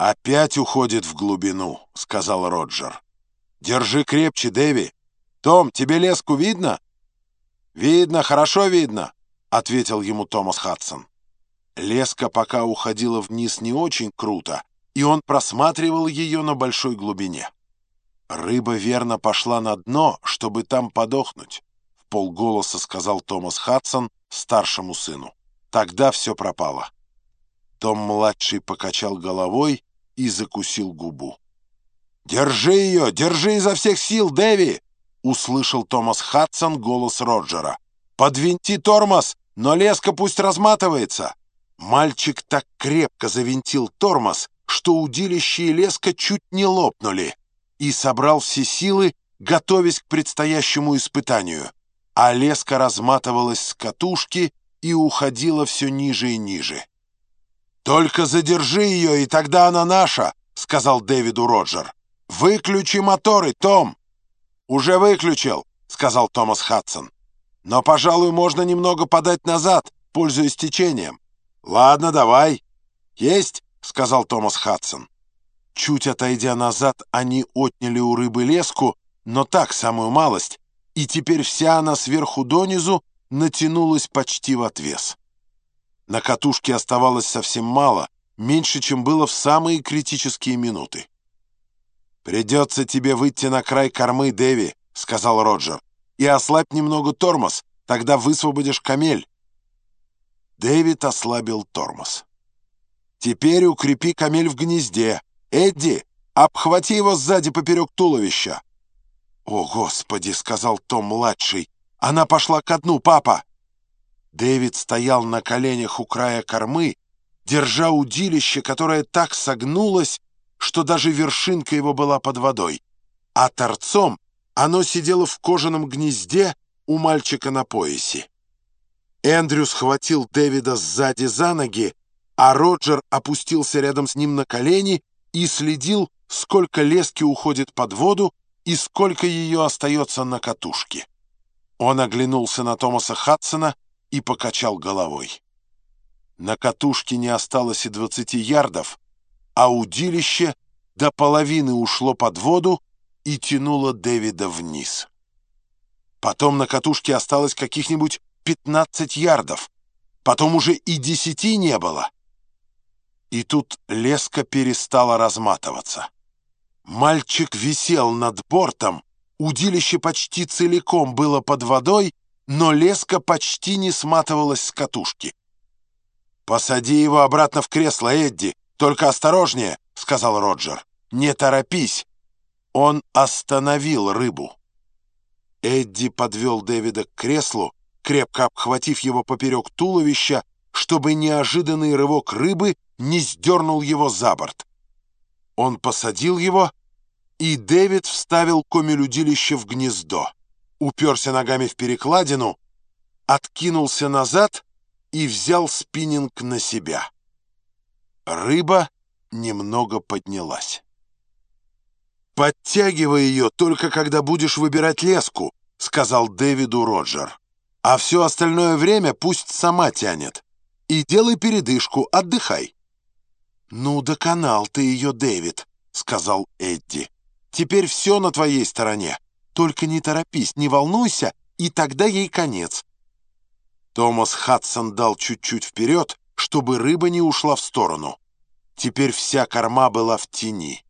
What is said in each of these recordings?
«Опять уходит в глубину», — сказал Роджер. «Держи крепче, Дэви. Том, тебе леску видно?» «Видно, хорошо видно», — ответил ему Томас Хадсон. Леска пока уходила вниз не очень круто, и он просматривал ее на большой глубине. «Рыба верно пошла на дно, чтобы там подохнуть», — в полголоса сказал Томас Хадсон старшему сыну. «Тогда все пропало». Том-младший покачал головой и закусил губу. «Держи ее! Держи изо всех сил, Дэви!» — услышал Томас Хадсон голос Роджера. «Подвинти тормоз, но леска пусть разматывается!» Мальчик так крепко завинтил тормоз, что удилище и леска чуть не лопнули, и собрал все силы, готовясь к предстоящему испытанию. А леска разматывалась с катушки и уходила все ниже и ниже. «Только задержи ее, и тогда она наша», — сказал Дэвиду Роджер. «Выключи моторы, Том!» «Уже выключил», — сказал Томас Хадсон. «Но, пожалуй, можно немного подать назад, пользуясь течением». «Ладно, давай». «Есть», — сказал Томас Хадсон. Чуть отойдя назад, они отняли у рыбы леску, но так, самую малость, и теперь вся она сверху донизу натянулась почти в отвес. На катушке оставалось совсем мало, меньше, чем было в самые критические минуты. «Придется тебе выйти на край кормы, Дэви», — сказал Роджер, «и ослабь немного тормоз, тогда высвободишь камель». Дэвид ослабил тормоз. «Теперь укрепи камель в гнезде. Эдди, обхвати его сзади поперек туловища». «О, Господи!» — сказал Том-младший. «Она пошла ко дну, папа!» Дэвид стоял на коленях у края кормы, держа удилище, которое так согнулось, что даже вершинка его была под водой, а торцом оно сидело в кожаном гнезде у мальчика на поясе. Эндрю схватил Дэвида сзади за ноги, а Роджер опустился рядом с ним на колени и следил, сколько лески уходит под воду и сколько ее остается на катушке. Он оглянулся на Томаса Хадсона и покачал головой. На катушке не осталось и двадцати ярдов, а удилище до половины ушло под воду и тянуло Дэвида вниз. Потом на катушке осталось каких-нибудь пятнадцать ярдов, потом уже и десяти не было. И тут леска перестала разматываться. Мальчик висел над бортом, удилище почти целиком было под водой, но леска почти не сматывалась с катушки. «Посади его обратно в кресло, Эдди, только осторожнее», — сказал Роджер. «Не торопись». Он остановил рыбу. Эдди подвел Дэвида к креслу, крепко обхватив его поперек туловища, чтобы неожиданный рывок рыбы не сдернул его за борт. Он посадил его, и Дэвид вставил комелюдилище в гнездо уперся ногами в перекладину, откинулся назад и взял спиннинг на себя. Рыба немного поднялась. «Подтягивай ее только когда будешь выбирать леску», — сказал Дэвиду Роджер. «А все остальное время пусть сама тянет. И делай передышку, отдыхай». «Ну, доконал ты ее, Дэвид», — сказал Эдди. «Теперь все на твоей стороне. Только не торопись, не волнуйся, и тогда ей конец. Томас Хадсон дал чуть-чуть вперед, чтобы рыба не ушла в сторону. Теперь вся корма была в тени.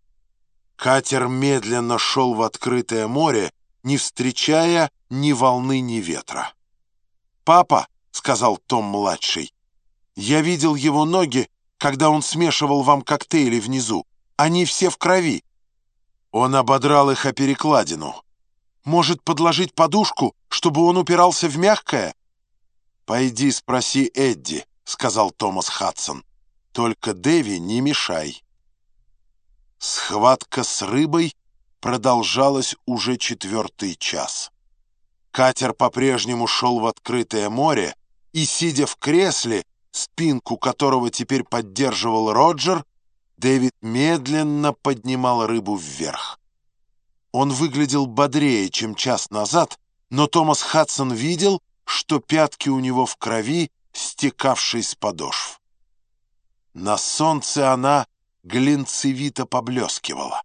Катер медленно шел в открытое море, не встречая ни волны, ни ветра. «Папа», — сказал Том-младший, — «я видел его ноги, когда он смешивал вам коктейли внизу. Они все в крови». Он ободрал их о перекладину. Может, подложить подушку, чтобы он упирался в мягкое?» «Пойди спроси Эдди», — сказал Томас Хадсон. «Только Дэви не мешай». Схватка с рыбой продолжалась уже четвертый час. Катер по-прежнему шел в открытое море, и, сидя в кресле, спинку которого теперь поддерживал Роджер, Дэвид медленно поднимал рыбу вверх. Он выглядел бодрее, чем час назад, но Томас Хадсон видел, что пятки у него в крови, стекавшей с подошв. На солнце она глинцевито поблескивала.